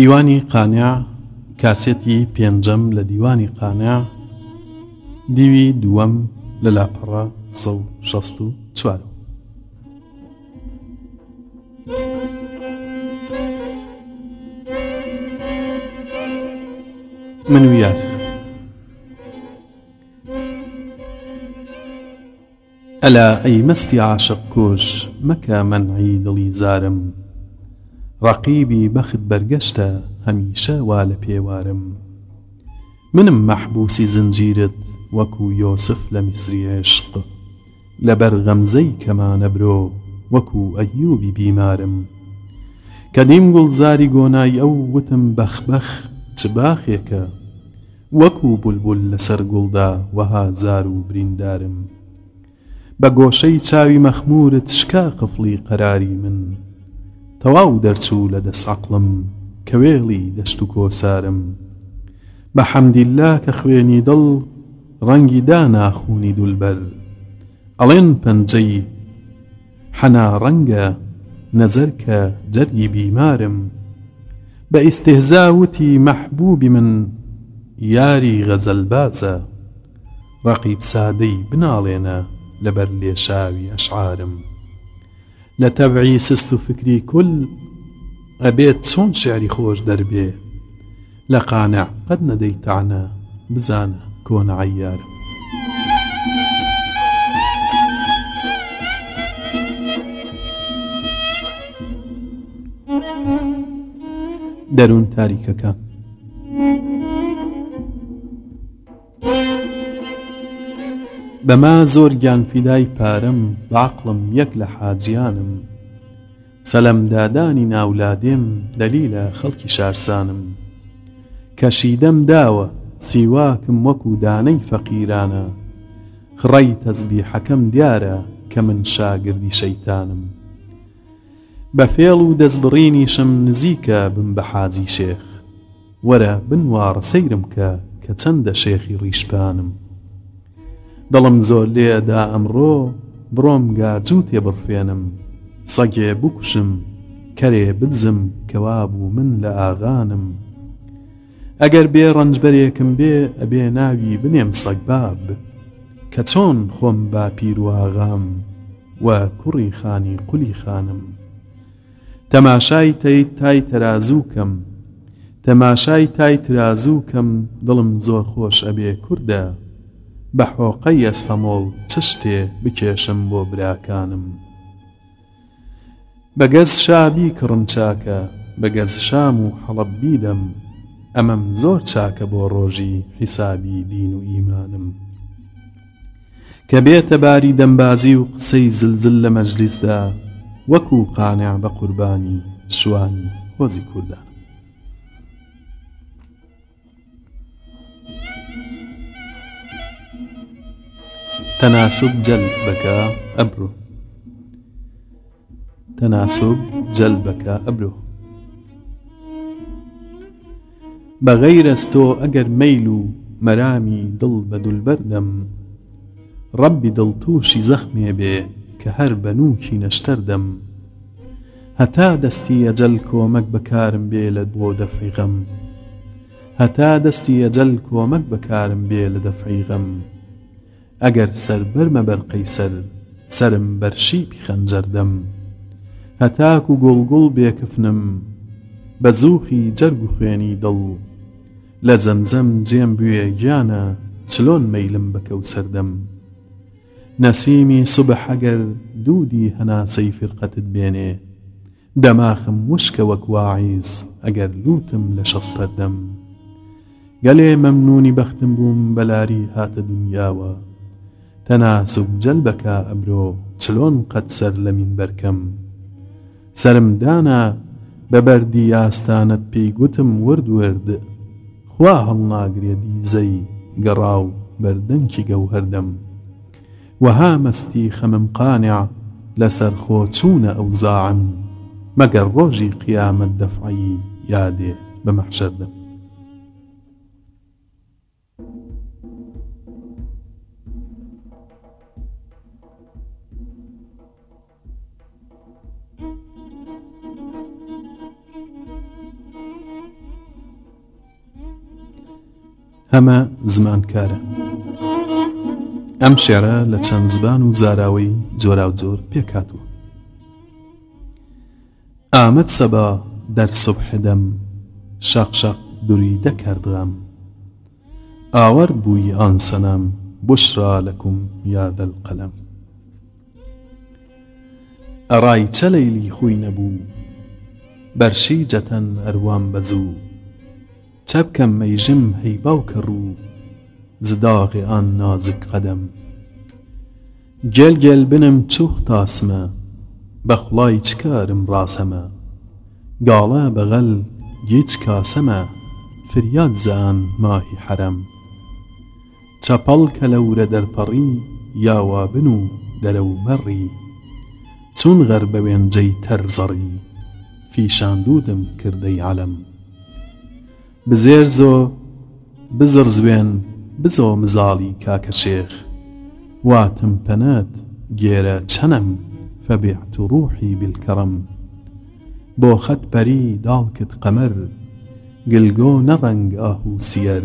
دیوانی قانیا کاسێتی پێنجەم لە دیوانی قانیا دیوی دووەم لە لاپەڕە 16 من ویار ئەلا ئەی مەستی عاشق کۆش مەکە مەنعی دڵی زارم ڕقیبی بەخت بەرگەشتە هەمیشە وا لە پێوارم منم مەحبوسی زنجیرت وەکو یۆسف لە میسریێشق لەبەر غەمزەی کەمانە برۆ وەکو ئەیوبی بیمارم کەدیم گوڵزاری گۆنای ئەو وتم بەخبەخ چ باخێکە وەکو بولبول لەسەر گوڵدا وەها زار و بریندارم بە گۆشەی چاوی مەخمورت شکا قفڵی قەراری من تەواو دەرچوو لە دەسەقڵم کەوێڵی دەشت و کۆسارم بە حەمدیللا کە خوێنی دڵ ڕەنگی داناخونی دولبەر ئەڵێن پەنجەی حەنا ڕەنگە نەزەر کە جەرگی بیمارم بە ئیسێزاوتی مەحبوبی من یاری غەزەلبازە ڕقیب سادەی بناڵێنە لەبەر لێشاوی ئەشعارم لتبعي سستو فكري كل أبيت سون شعري چۆن دربي لقانع قد لە قانع قەت كون عيار بزانە کۆنە دەما زۆر گیانفیدای پارەم باقڵم یەک لە حاجیانم سەلەمدادانی ناولادێم دەلی لە خەڵکی شارسانم کەشیدەم داوە سیواکم وەکو دانەی فەقیرانە خڕی تەزبی حەکەم دیارە کە من شاگردی شەیتانم بە فێڵ و دەستبڕینیشم نزیکە بم بە حاجی شێخ وەرە بنوارە سەیرم کە کە چەندە شێخی ڕیشپانم دڵم زۆر لێدا ئەمڕۆ بڕۆم گاجوو تێبڕفێنم سەگێ بکوشم کەرێ بدزم کەوا بوو من لە ئاغانم ئەگەر بێ ڕەنجبەرێکم بێ ئەبێ ناوی بنێم سەگباب کە چۆن خۆم با پیرواغام وە کوڕی خانی قولی خانم تەماشای تەی تای تەرازووکەم تەماشای تای ترازووکەم دڵم زۆر خۆش ئەبێ کووردە بە حۆقەی ئەسفەمۆڵ چ شتێ بکێشم بۆ براکانم بەگەز شابی کڕم چاکە بەگەز شام و حەڵەب بیدەم ئەمەم زۆر چاکە بۆ ڕۆژی حیسابی دین و ئیمانم کە بێتە باری دەمبازی و قسەی زلزل لە مەجلیسدا وەکو قانع بە قوربانی شوانی هۆزی کوردان تناسب جلبك أبرو تناسب جلبك أبرو بغير استو أجر ميلو مرامي مەرامی بدل بردم ربي ڕەبی دڵتوشی زەخمێ بێ کە هەر بەنووکی نەشتەردەم هەتا دەستی ئەجەل کۆمەک بەکارم بێ لە بۆ دەفریغەم هەتا دەستی ئەجەل کۆمەک بەکارم ئەگەر سەربەرمە بەر قەیسەر سرم بەر شیپی خەنجەردەم هەتاک و گوڵگوڵ بێکفنم بە زوخی جەرگ و خوێنی دڵ لە زەمزەم جێم بوێ گیانە چلۆن مەیلم بکە و سەردەم نەسیمی سوبح ئەگەر دوودی هەناسەی فرقەتت بێنێ دەماخم وشکە وەک واعیز ئەگەر لوتم لە شەستەردەم گەلێ مەمنونی بەختم بووم بەلاری هاتە دنیاوە تەناسب جەلبەکە ئەمرۆ چلۆن قەت سەر لە من بەرکەم سرمدانە بە بەردی ئاستانت پێیگوتم ورد ورد خوا هەڵناگرێدی زەی گەڕاو بەردەنکی گەو هەردەم وەها مەستی خەمم قانع لەسەر خۆچوونە ئەو زاعم مەگەر ڕۆژی قیامەت دەفعایی یادێ بە مەحشەردەم هەمە زمانکارە ئەم شێرە لە چەند زبان و زاراوی جۆرا و جۆر پێکاتوە ئامد سەبا دەر سبحدەم شەقشەق دووری دەکردغەم ئاوەر بووی ئان سەنەم بشرا لەکم یادە قەلەم ئەڕای چەلەیلی خۆی نەبوو بەرشی جەتەن ئەروان بەزوو چەپکەم مەیژم هەی باوکە ڕوو زداغی ئان نازک قەدەم گەل گەل بنم چوخ تاسمە بەخڵای چکارم ڕاسەمە گاڵە بەغەل گیچ کاسەمە فریاد زان ماهی حەرەم چەپەڵ کە لەورە دەرپەڕی یاوا بن و دەرەو مەڕی چون غەر بەوێنجەی تەرزەڕی فیشاندودم کردەی عەلەم بزرزو بزرزوين بزو مزالي كاكا شيخ واتم بنات گێرە چنم فبعت ڕوحی بالکەڕم بو خط پەری داڵکت قەمەر گلگۆ نەڕەنگ ئاه و سیەر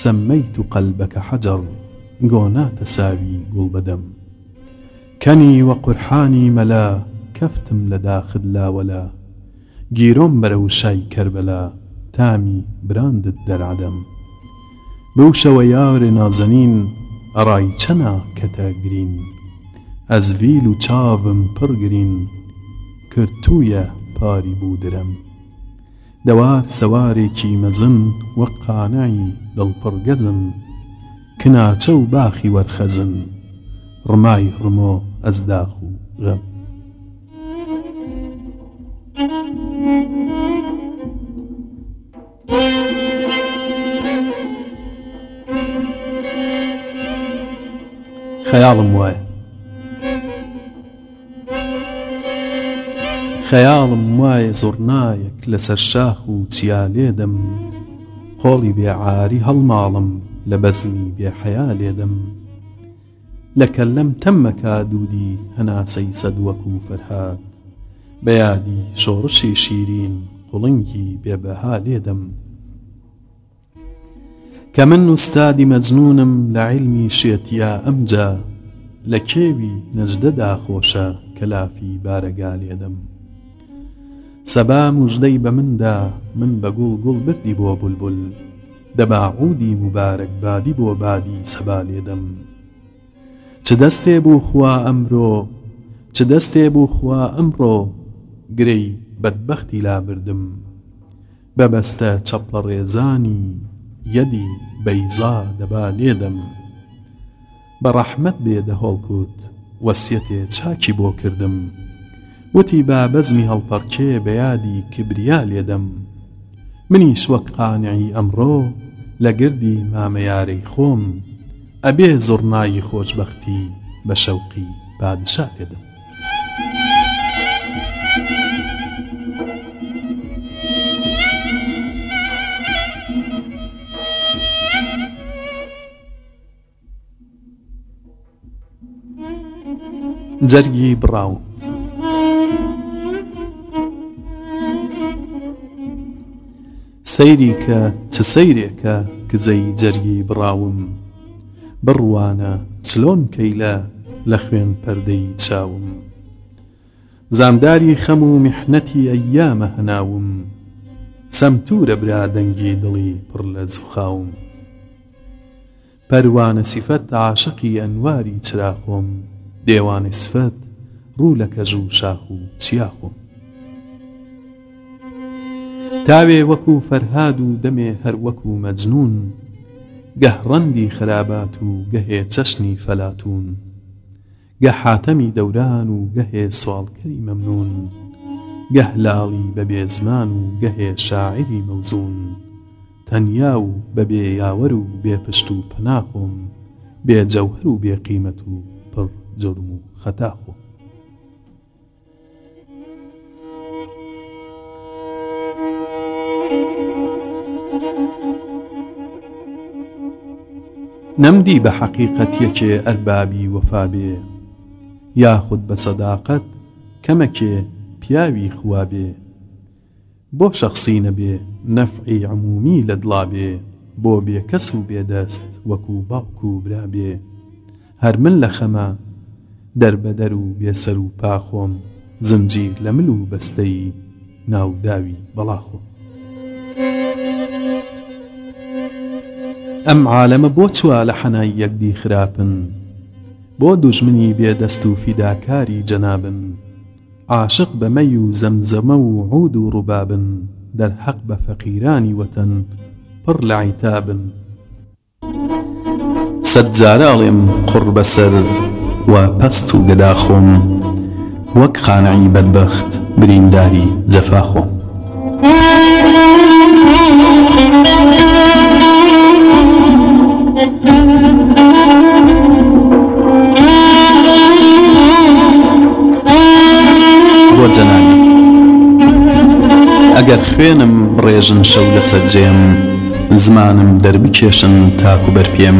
سەممەیت و قەلبەکە حەجەڕ گۆناتە ساوی كني وقرحاني ملا كفتم لداخل لا ولا جيروم برو كربلا تامی براندت دەرعدەم بەو شەوە یارێ نازەنین ئەڕای چەنا کەتە گرین ئەزویل و چاوم پڕگرین کردتوویە پاری بوودرم دەوار سەوارێکی مەزن وەک قانایی دڵپڕگەزم کناچە و باخی وەرخەزن ڕمای ڕمۆ ئەزداخ و غەم Thank you. خەیاڵم وایە خەیاڵم وایە زۆرنایەک لەسەر شاخ و چیالێدەم خۆڵی بێعاری هەڵماڵم لە بەزمی بێحەیا لێدەم لە کەلەم تەممەکە دوودی هەناسەی سەد وەکو فەرهاد بەیادی شۆڕشی شیرین قوڵنگی بێبەها لێدەم کە من وستادی مەجنونم لە عیلمی شێتیا ئەمجا لە کێوی نەجدەدا خۆشە کەلافی بارەگا لێدەم سەبا موژدەی بە مندا من بە گوڵ گوڵ بردی بۆ بولبول دەباعودی مبارەک بادی بۆ بادی سەبا لێدەم چ دەستێ بوو خوا ئەمرۆ چ دەستێ بوو خوا ئەمڕۆ گرەی بەدبەختی لابردم بەبەستە چەپلە ڕێزانی یەدی بەیزا دەبا لێدەم بە ڕەحمەت بێدە هەڵکوت وەسیەتێ چاکی بۆ کردم وتی با بەزمی هەڵپەڕکێ بە یادی کبریا لێدەم منیش وەک قانعی ئەمڕۆ لە گردی مامەیارەی خۆم ئەبێ زۆرنایی خۆشببختی بە شەوقی پادشا لێدەم. Thank you. جەرگی بڕاو سەیری کە چ سەیرێکە کزەی جەرگی بڕاوم بڕوانە چلۆن کەیلە لە خوێن پەردەی چاوم زامداری خەم و میحنەتی ئەیامە هەناوم سەمتورە برا دەنگی دڵی پڕ لە زوخاوم پەروانە سیفەت عاشقی ئەنواری چراخۆم دێوانی سفەت ڕوو لە کەژ و شاخ و چیاخۆ تاوێ وەکو فەرهاد و دەمێ هەر وەکو مەجنون گەهڕەندی خرابات و گەهێ چەشنی فەلاتون گە حاتەمی دەوران و گەهێ سواڵکەری مەمنون گەه لاڵی بەبێ زمان و گەهێ شاعری مەوزون تەنیا و بەبێ یاوەر و بێپشت و پەناخۆم بێجەوهر و بێقیمەت و پڕ جرم و خەتا خۆ نەمدی بە حەقیقەت یەکێ ئەربابی وەفابێ یاخود بە سەداقەت کەمەکێ پیاوی خوابێ بۆ شخصی نەبێ نەفعی عمومی لە دڵابێ بۆ بێکەس و بێدەست وەکو باوک و برابێ هەر من لە خەمە دەربەدەر و بێسەر و پاخۆم زنجیر لە مل و بەستەی ناوداوی بەڵاخۆم ئەم عالەمە بۆ چوە لە حەنای یەکدی خراپن بۆ دوژمنی بێدەست و فیداکاری جەنابن عاشق بەمەی و زەمزەمە و عود و ڕووبابن دەرحەق بە فەقیرانی وەتەن پڕ لە عیتابن سەد جارە ئەڵێم قڕ بەسەر و پەست و گەدا خۆم وەک خانعی بەدبەخت برینداری جەفا خۆم بۆ جەنانی ئەگەر خوێنم ڕێژن شەو لەسەر جێم زمانم دەربکێشن تاکو بەرپێم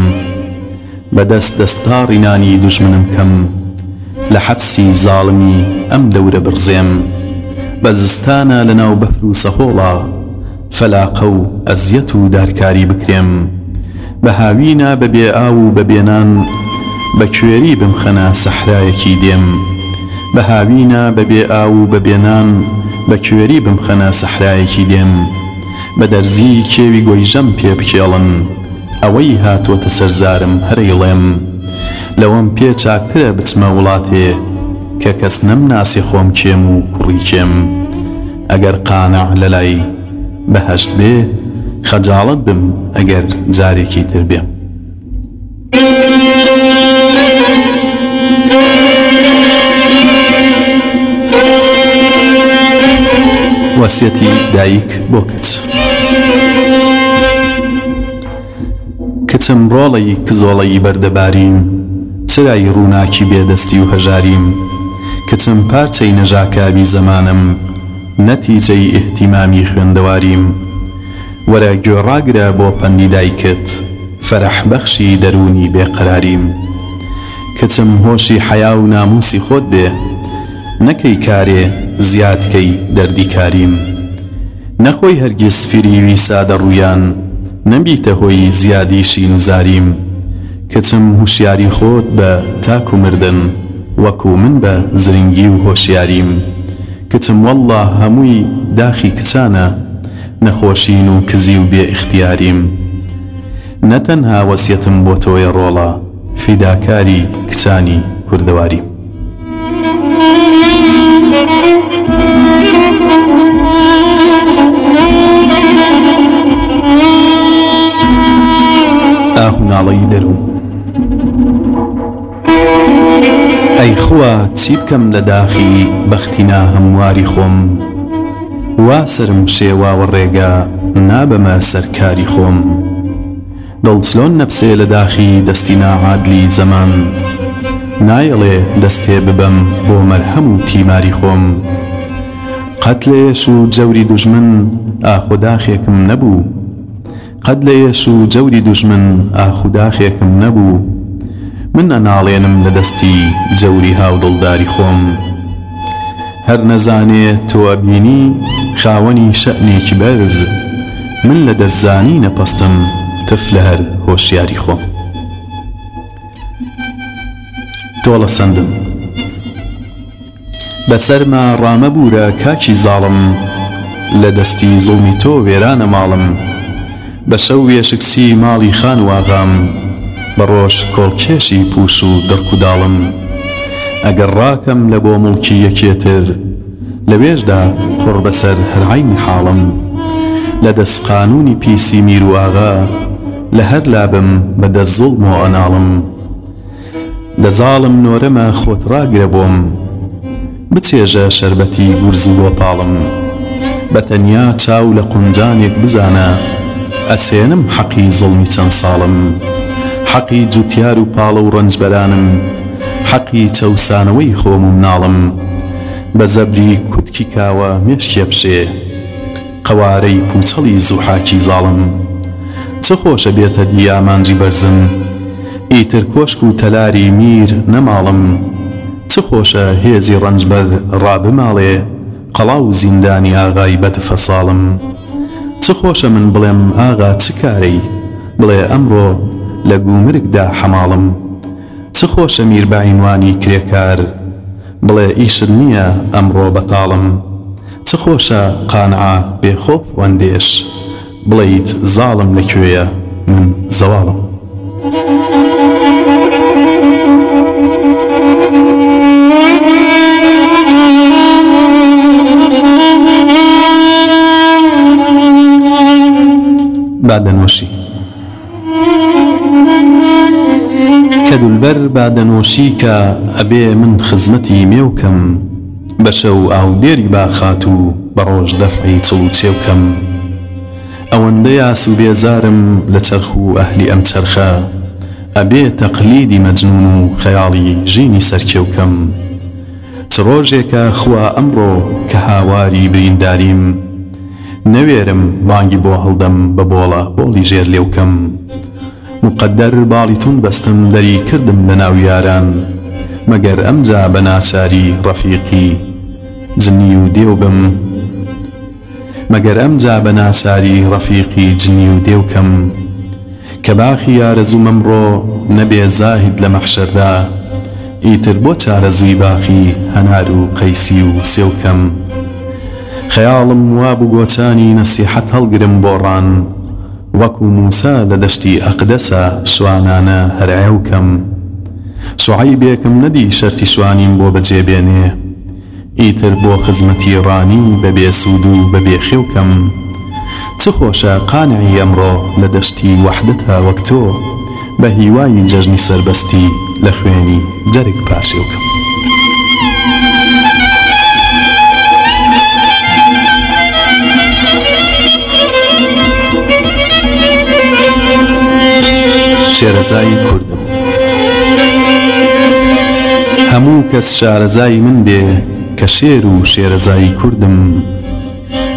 بەدەست دەستاری نانی دوژمنم کەم لە حەبسی زاڵمی ئەم دەورە برزێم بە زستانە لەناو بەفر و سەهۆڵا فەلاقە و ئەزیەت و دارکاری بکرێم بە هاوینا بەبێ ئاو و بەبێنان بە کوێری بمخەنە سەحرایەکی دێم بە هاوینا بەبێ ئاو و بەبێنان بە کوێری بمخەنە سەحرایەکی دێم بە دەرزی کێوی گۆیژەم پێ بکێڵن ئەوەی هاتووەتە سەرزارم هەرەیڵێم لەوەم پێ چاکترە بچمە وڵاتێ کە کەس نەمناسی خۆم کێم و کوڕیکێم ئەگەر قانە لە لای بەهشت بێ خەجاڵت بم ئەگەر جارێکی تر بێ. وەسیەتی دایک بۆ کچ. چمڕۆڵەی کزۆڵەی بەردەباریم چرای ڕووناکی بێدەستی و هەژاریم کەچم پارچەی نەژاکاوی زەمانم نەتیجەی ئحتیمامی خوێندەواریم وەرە گوێڕاگرە بۆ پەندی دایکت فەرەحبەخشی دەرونی بێقراریم کەچم هۆشی حیا و ناموسی خۆت دێ نەکەی کارێ زیادکەی دەردیکاریم نەخۆی هەرگیز فیری ویسادە ڕوویان نەبیتە هۆی زیادی شین و زاریم کەچم هوشیاری خۆت بە تاک و مردن وەکو من بە زرنگی و هۆشیاریم کچم وەله هەمووی داخی کچانە نەخۆشین و کزی و بێ اختیاریم نەتەنها وەسیەتم بۆ تۆیە ڕۆڵە فیداکاری کچانی کوردەواریم. منداڵەی دەروم ئەی خوە چی بکەم لە داخی بەختینا هەمواری خۆم وا سرم شێواوە ڕێگە نابەمە سەرکاری خۆم دڵچلۆن نەپسێ لە داخی دەستینا عادلی زەمان نایەڵێ دەستێ ببەم بۆ مەرهەم و تیماری خۆم قەت لێش و جەوری دوژمن ئاخۆداخێکم نەبوو قەت لە ئێش و جەوری دوژمن ئاخوداخێکم نەبوو من ئەناڵێنم لە دەستی جەوری هاودڵداری خۆم هەر نەزانێ تۆە بینی خاوەنی شەعنێکی بەرز من لە دەستزانی نەپەستم تف لە هەر هۆشیاری خۆم تۆڵە سندم بەسەرمە ڕامەبوورە کاکی زاڵم لە دەستی زڵمی تۆ وێرانە ماڵم بە سەوێ شکسی ماڵی خان واغام بە ڕۆژ کۆڵکێشی پووس و دەرکوداڵم ئەگەر ڕاکەم لە بۆ مڵکی یەکێتر لەوێژدا پڕ بەسەر هەرعین حاڵم لە دەست قانونی پیسی میرواغا لە هەر لابم بە دەزڵ و ئەناڵم لە زاڵم نۆرەمە خۆت ڕاگرە بۆم بچێژە شەربەتی گورز و وەپاڵم بە تەنیا چاو لە قونجانێک بزانە ئەسێنم حەقی زڵمی چەند ساڵم حەقی جوتیار و پاڵە و ڕەنجبەرانم حەقی چەسانەوەی خۆم و ناڵم بە زەبری کوتکی کاوە مێشکێ بشێ قوارەی پوچەڵی زوحاکی زاڵم چ خۆشە بێتە دیامانجی بەرزم ئیتر کۆشک و تەلاری میر نەماڵم چ خۆشە هێزی ڕەنجبەر ڕابماڵێ قەڵاو زیندانی ئاغای بەتفەساڵم چ خۆشە من بڵێم ئاغا چ کارەی بڵێ ئەمڕۆ لە گومرگدا حەماڵم چ خۆشە میر بەعینوانی کرێکار بڵێ ئیشر نییە ئەمڕۆ بەتاڵم چ خۆشە قانعا بێخۆپ وەندێش بڵیت زاڵم لەکوێیە من زەواڵم. Thank you. بعد نوشی کە دولبەر بادە نوۆشی کە ئەبێ من خزمەتی مێوکەم بە شەو ئاودێری باخات و بە ڕۆژ دەفعی چڵوچێوکەم ئەوەندە یاس و بێزارم لە چەرخ و ئەهلی ئەم چرخە ئەبێ تەقلیدی مەجنون و خەیاڵی ژینی سەرکێوکەم چ ڕۆژێکە خوا ئەمڕۆ کە هاواری برینداریم نەوێرم بانگی بۆ هەڵدەم بە بۆڵە بۆڵی ژێر لێوکەم مقدەر باڵی تون بەستم دەری کردم لە ناو یاران مەگەر ئەمجا بە ناچاری ڕەفیقی جنی و دێو بم مەگەر ئەمجا بە ناچاری ڕەفیقی جنی و دێوکەم کە باخی یارەزوو مەمڕۆ نەبێ زاهید لە مەخشەردا ئیتر بۆ چارەزووی باخی هەنار و قەیسی و سێوکەم خەیاڵم وابوو گۆچانی نەسیحەت هەڵگرم بۆڕان وەکو موسا لە دەشتی ئەقدەسە سوانانە هەرایوکەم سوعی بێکم نەدی شەرتی سوانیم بۆ بەجێبێنێ ئیتر بۆ خزمەتی ڕانی بەبێ سوود و بەبێ خێوکەم چ خۆشە قانعی ئەمڕۆ لە دەشتی وحدتە وەک تۆ بە هیوای جەژنی سربەستی لە خوێنی جەرگ پاشێوکەم شێرەزایی کوردم هەموو کەس شارەزایی من بێ کە شێر و شێرەزایی کوردم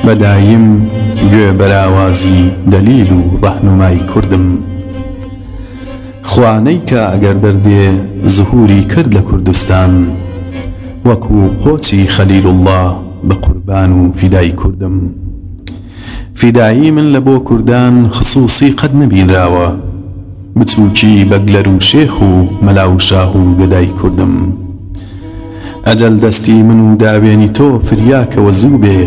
بەدایم گوێ بەراوازی دەلیل و ڕەحنمای کوردم خوانەی کە ئەگەر دەردێ زهوری کرد لە کوردستان وەکو قۆچی خەلیل الله بە قوربان و فیدای کوردم فیدایی من لە بۆ کوردان خصوصی قەت نبینراوە بچووکی بەگلەر و شێخ و مەلاو شاه و گەدای کوردم ئەجەل دەستی من و داوێنی تۆ فریاکەوە زوو بێ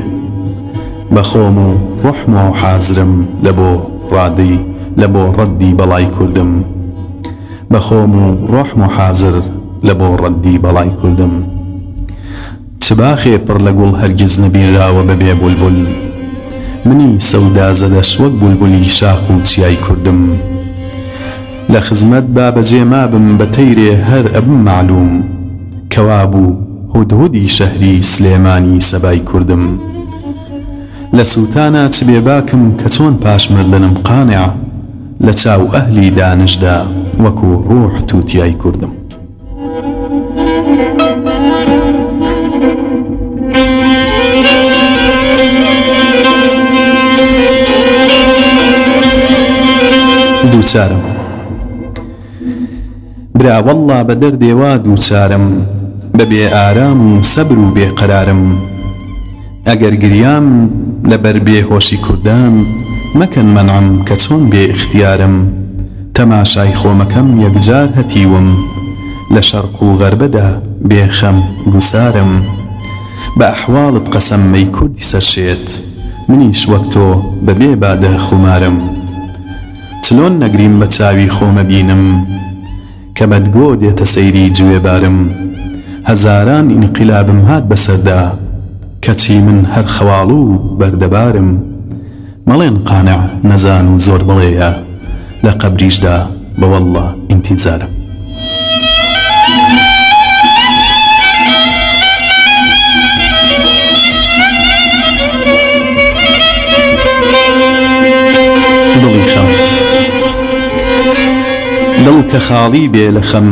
بەخۆم و ڕحم و حازرم لە بۆ ڕادی لە بۆ ڕەدی بەڵای کوردم بەخۆم و ڕحم و حازر لە بۆ ڕەدی بەڵای کوردم چباخێ پڕ لە گوڵ هەرگیز نەبیراوە بەبێ بولبول منی سەودازە دەشوەک بولبولی شاخ و چیای کوردم لە خزمەت بابەجێ مابم بە تەیرێ هەر ئەبم معلوم کەوابوو هودهودی شەهری سلێمانی سەبای کوردم لە سووتانە چ بێباکم کە چۆن پاشمردنم قانع لە چاو ئەهلی دانشدا وەکو ڕۆح تووتیای کوردم دووچارم براوەڵا بە دەردێوا دووچارم بەبێ ئارام و سەبر و بێقەرارم ئەگەر گریام لەبەر بێهۆشی کوردان مەکەن مەنعم کە چۆن بێ اختیارم تەماشای خۆمەکەم یەکجار هەتیوم لە شەرق و غەربەدا بێخەم گوسارم بە ئەحواڵت قەسەممەی کوردی سەرشێت منیش وەک تۆ بەبێ بادە خومارم چلۆن نەگریم بە چاوی خۆمە بینم کە بەدگۆ دێتە سەیری جوێبارم هەزاران ئینقلابم هات بەسەردا کەچی من هەر خەواڵ و بەردەبارم مەڵێن قانع نەزان و زۆر بڵێیە لە قەبریشدا بەوەله ئینتیزارم. Thank you. لەو کە خاڵی بێ لە خەم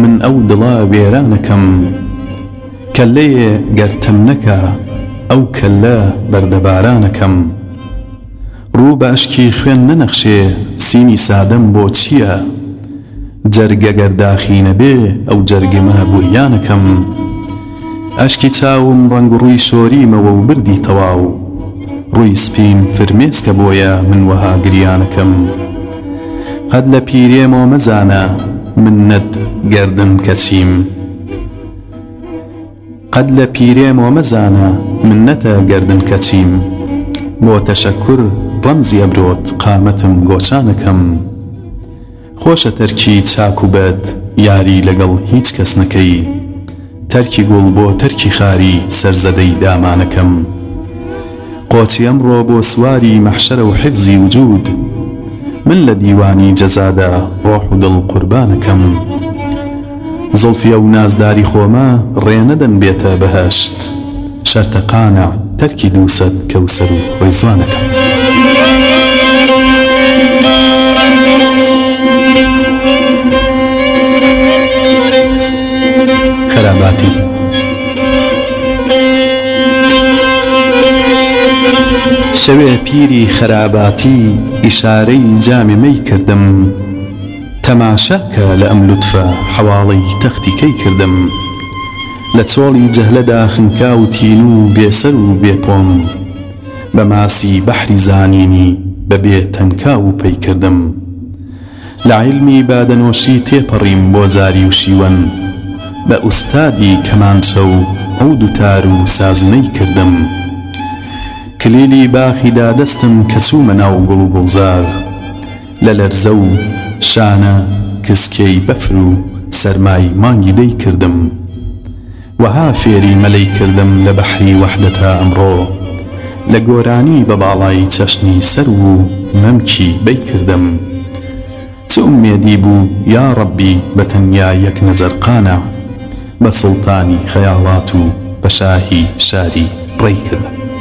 من ئەو دڵا وێرانەکەم کەلەیە گەرتم نەکە ئەو کەلە بەردەبارانەکەم ڕوو باشکی خوێن نەنەخشێ سینی سادەم بۆ چییە؟ جەرگە گەرداخینە بێ ئەو جەرگمە بوریانەکەم ئەشکی چاوم ڕنگ ڕووی شۆریمەوە و بردی تەواو ڕووی سپین فرمێسکە بۆیە من وەها گریانەکەم. قەت لە پیرێمەوە مەزانە منەت گردم کەچیم قەت لە پیرێمەوە مەزانە منەتە گردن کەچیم بۆ تەشەکر بەم زیەبرۆت قامەتم گۆچانەکەم خۆشە تەرکی چاک و بەد یاری لەگەڵ هیچ کەس نەکەی تەرکی گوڵ بۆ تەرکی خاری سەرزەدەی دامانەکەم قۆچی ئەمڕۆ بۆ سواری مەحشەرە و حفزی وجود من لە دیوانی جەزادا ڕۆح و دڵ قوربانەکەم زڵفیە و نازداری خۆمە ڕێنەدەن بێتە بەهشت شەرتەقانە تەرکی نووسەت کەوسەر و ڕێزوانەکەم خەراباتی شەوێ پیری خراپاتی ئیشارەی جامی مەی کردم تەماشەکە لە ئەم لوتفە حواڵی تەختیکەی کردم لە چۆڵی جەهلەدا خنکا و تین و بێسەر و بێکۆم بە ماسی بەحری زانینی بەبێ تەنکا و پێی کردم لە عیلمی بادەنۆشی تێپەڕیم بۆ زاری و شیوەن بە ئوستادی کەمانچە و ئەو دوتار و سازنەی کردم. کلیلی باخیدا دەستم کەسومە ناو گوڵ و گوڵزار لە لەرزە و شانە کسکەی بەفر و سەرمای مانگی دەی کردم وەها فێری مەلەی کردم لە بەحری وەحدەتا ئەمڕۆ لە گۆرانی بە باڵایی چەشنی سەر و مەمکی بەی کردم چمێدی بوو یا ڕەبی بەتەنیا یەک نەزەرقانە بە سڵتانی خەیاڵات و بە شاهی شاری ڕێ کرد.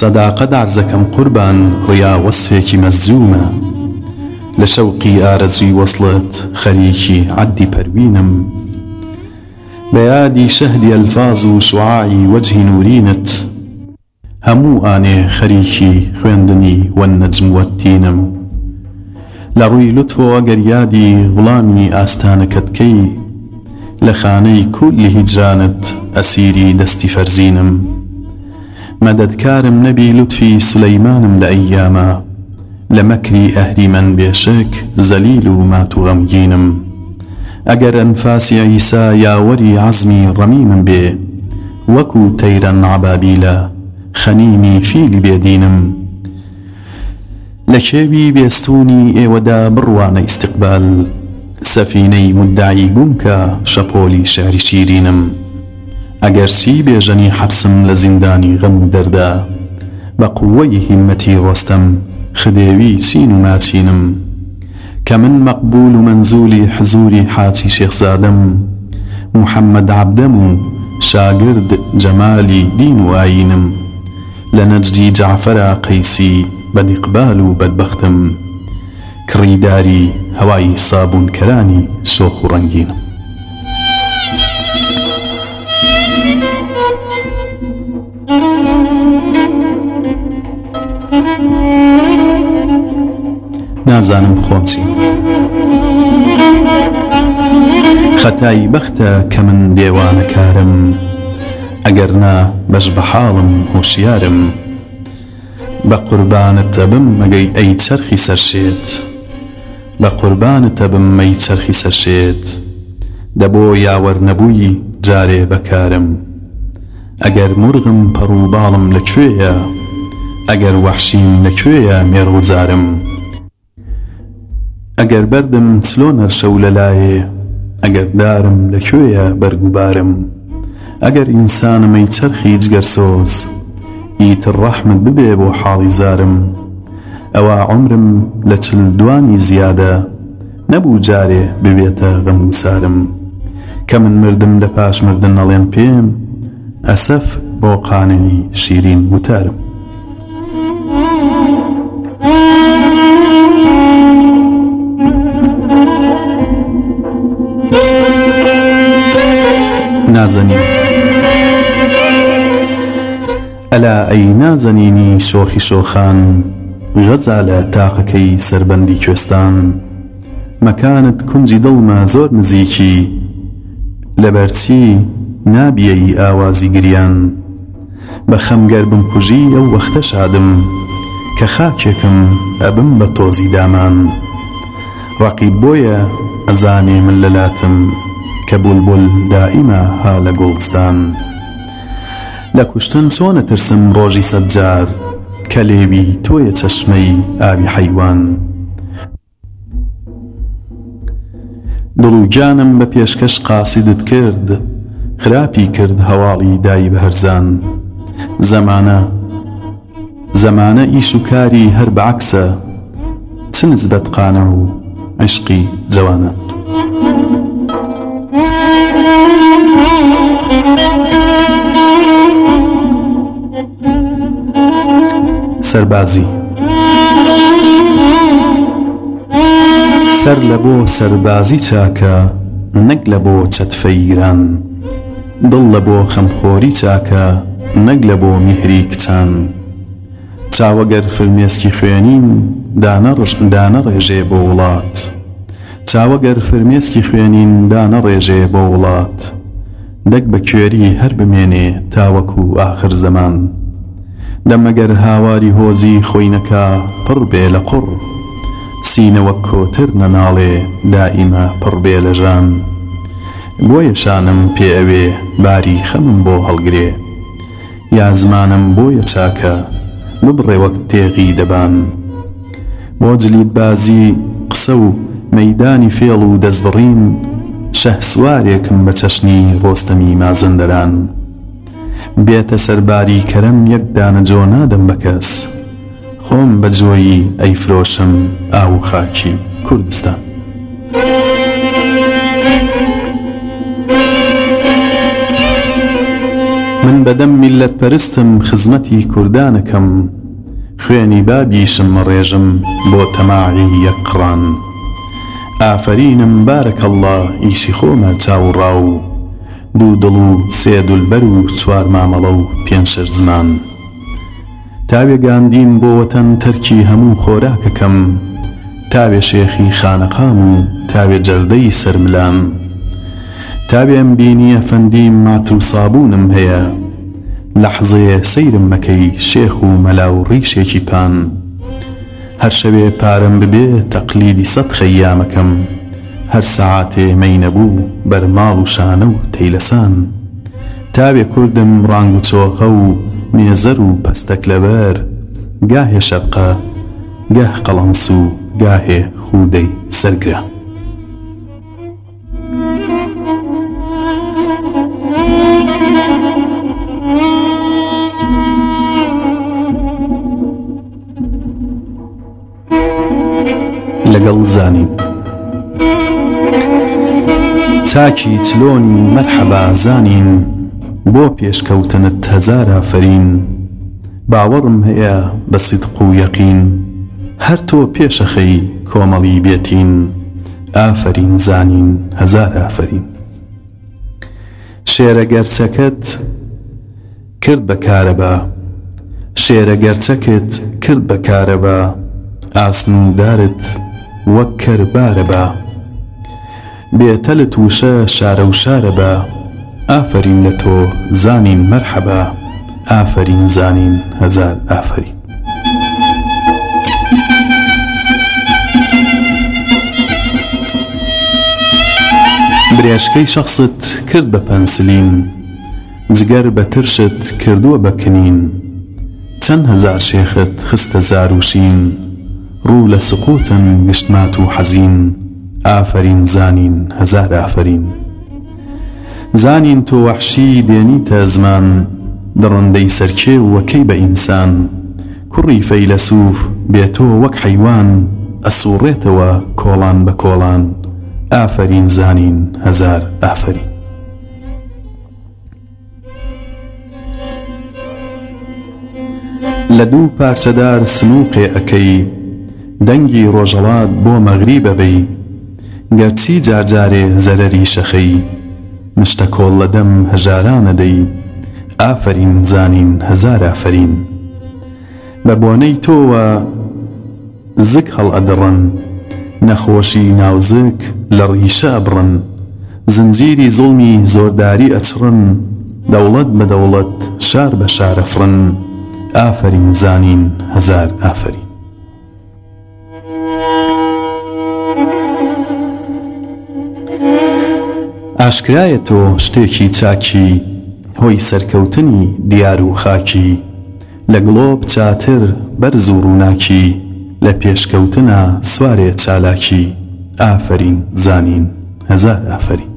سەداقە دارزەکەم قوربان هۆیا وەسفێکی مەزومە لە شەوقی ئارەزوی وەسڵت خەریکی عەدی پەروینم بەیادی شەهدی ئەلفاز و شوعایی وەجهی نورینت هەموو ئانێ خەریکی خوێندنی وەنەجموەتینم لە ڕووی لوتۆوە گەریادی وڵامی ئاستانەکەتکەی لە خانەی کولی هیجانت ئەسیری دەستی فەرزینم مددكارم نبي لطفي سليمانم لأياما لمكري لە مەکری من بيشك زەلیل ما تغمجينم أجر أنفاس عيسى ئەنفاسی ئیسا یاوەری عزمی ڕەمیمم بێ وەکو تەیرەن عبابیلە خەنیمی فیلی بێدینم لە کێوی بێستونی ئێوەدا بڕوانە ئیسیقبال سەفینەی مدعی بووم ئەگەرچی بێژەنی حەبسم لە زیندانی غەم و دەردا بە قووەی هیمەتی ڕۆستم خدێوی سین و ناچینم کە من مەقبول و منزولی حزوری حاچی شێخزادەم محەممەد عبدەم و شاگرد جەمالی دین و ئاینم لە نەجدی جعفەرا قەیسی بەدیقبال و بەدبختم کڕیداری هەوای سابوونکەرانی شۆخ و ڕنگینم نازانم بخۆم چی خەتایی بەختە کە من دێوانەکارم ئەگەر نا بەش بەحاڵم هوشیارم بە قوربانتە بم مەگەی ئەی چەرخی سەرشێت بە قوربانتە بم مەی چەرخی سەرشێت دەبۆ یاوەەر نەبووی جارێ بەکارم ئەگەر مرغم پەڕووباڵم لەکوێیە ئەگەر وەحشی لەکوێیە مێڕوزارم ئەگەر بەردم چلۆن هەرشەو لەلایێ ئەگەر دارم لەکوێیە بەرگوبارم ئەگەر ئینسانمەی چەرخی جگەرسۆز ئیتر ڕەحمت ببێ بۆ حاڵی زارم ئەوە عمرم لە چل دوانی زیادە نەبوو جارێ ببێتە غەموسارم کە من مردم لە پاش مردن نەڵێن پێم ئەسەف بۆ قاننی شیرین وتارم. نازەنی ئەلا ئەی نازەنینی شۆخی شۆخان ژەزا لە تاقەکەی سربەندی کوێستان مەکانت کونجی دڵمە زۆر نزیکی لەبەرچی نابیەی ئاوازی گریان بە خەمگەر بمکوژی ئەو وەختە شادم کە خاچێکم ئەبم بە تۆزی دامان ڕقی بۆیە ئەزانێ من لەلاتم کە بولبول دائیمە ها لە گوڵستان لە کوشتن چۆنە ترسم ڕۆژی سەجار کە لێوی تۆیە چەشمەی ئاوی حەیوان دڵوگیانم بە پێشکەش قاسیدت کرد خراپی کرد هەواڵی دای بە هەرزان زەمانە زەمانە ئیش و کاری هەر بەعکسە چ نزبەت قانە و عشقی جوانە سەربازی سەر لە بۆ سەربازی چاکە نەک لە بۆ چەتفەیران دڵ لە بۆ خەمخۆری چاکە نەک لە بۆ میهری کچان چاوەگەر فرمێسکی خوێنین دانە ڕشدانە ڕێژێ بۆ وڵات چاوەگەر فرمێسکی خوێنین دانە ڕێژێ بۆ وڵات دەک بە کوێری هەر بمێنێ تاوەکو ئاخر زەمان. دەمەگەر هاواری هۆزی خۆینەکە پڕ بێ لە قڕ سینەوە کۆتر نەناڵێ دائیمە پڕ بێ لە ژان بۆیە شانم پێ ئەوێ باری خەمم بۆ هەڵگرێ یا زمانم بۆیە چاکە ببڕێ وەک تێغی دەبان بۆ جلید بازی قسە و مەدانی فێڵ و دەستبڕین شەهسوارێکم بە چەشنی ڕۆستەمی مازندەران بێتە سەرباری کەرم یەک دانەجۆ نادەم بە کەس خۆم بە جۆیی ئەیفرۆشم ئاو خاکی کوردستان من بەدەم میلەت پەرستم خزمەتی کوردانەکەم خوێنی بابیشم ڕێژم بۆ تەماعی یەقڕان ئافرینم بارەکە الله ئیشی خۆمە چاوڕاو دوو دڵ و سێدولبەر و چوار مامەڵە و پێنجشر زمان تاوێگاندیم بۆ وەتەن تەرکی هەموو خۆراکەکەم تاوێ شێخی خانەقام و تاوێ جەردەی سەرملام تاوێم بینیە فەندیم مات و سابوونم هەیە لەحزەیە سەیرم مەکەی شێخ و مەلاو ڕیشێکی پان هەر شەوێ پارم ببێ تەقلیدی سەد خەیامەکەم هەر سعاتێ مەی نەبوو بەرماڵ و شانە و تەیلەسان تاوێ کوردم ڕنگ و چۆقە و نێزەر و پەستەک لەبەر گاهێ شەبقە گەه قەڵەنس و گاهێ خودەی سەرگرە لەگەڵ زانین. تاکی تلونی مرحبا زانین بۆ پێشکەوتنت هەزار تزار باوەڕم هەیە بە سیدق و یەقین هەر تۆ پێشەخەی کۆمەڵی بێتین آفرین زانین هزار ئافرین اگر کرد با کارەبە اگر چکت کرد بە کارەبە ئاسنودارت وەک کەربارە بيتلت وشا شعر وشاربا آفرين لتو زانين مرحبا آفرين زانين مەرحەبە آفرين زانین هەزار شخصت کرد بە پەنسلین جگەر بە ترشت کردووە بەکنین چەند هزار شێخت خست زاروشین ڕوو لە سقوتن گشتمات و ئافرین زانین هەزار ئافرین زانین تۆ وەحشی دێنیتە زمان دڕندەی سەرکێ وەکەی بە ئینسان کوڕی فەیلسوف بێتۆ وەک حەیوان ئەسوڕێتەوە کۆڵان بە کۆڵان ئافرین زانین هەزار ئافرین لە دوو پارچەدار سنووقێ ئەەکەی دەنگی ڕۆژەڵات بۆ مەغری بەبەی گەرچی جارجارێ زەرەری شەخەی مشتە کۆڵ لە دەم هەژارانەدەی ئافرین زانین هەزار ئافرین بە بۆنەی تۆوە زک هەڵ ئەدڕن نەخۆشی ناوزک لە ڕیشە ئەبڕن زنجیری زوڵمی زۆرداری ئەچڕن دەوڵەت بە دەوڵەت شار بە شارەفرن ئافرین زانین هەزار ئافرین ئاشکرایەتۆ شتێکی چاکی هۆی سەرکەوتنی دیار و خاکی لە گڵۆب چاتر بەرز و ڕووناکی لە پێشکەوتنە سوارێ چالاکی ئافرین زانین هەزار ئافرین.